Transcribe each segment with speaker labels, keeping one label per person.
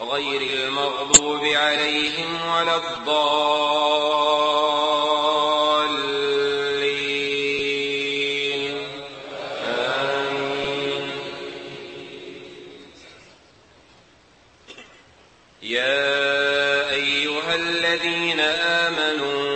Speaker 1: غير المغضوب عليهم ولا الضالين آمين يا أيها الذين آمنوا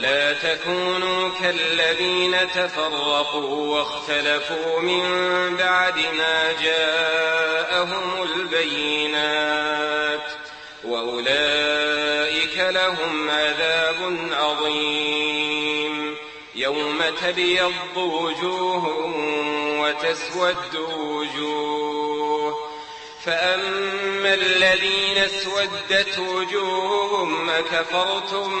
Speaker 1: ولا تكونوا كالذين تفرقوا واختلفوا من بعد ما جاءهم البينات واولئك لهم عذاب عظيم يوم تبيض وجوه وتسود وجوه فاما الذين اسودت وجوههم كفرتم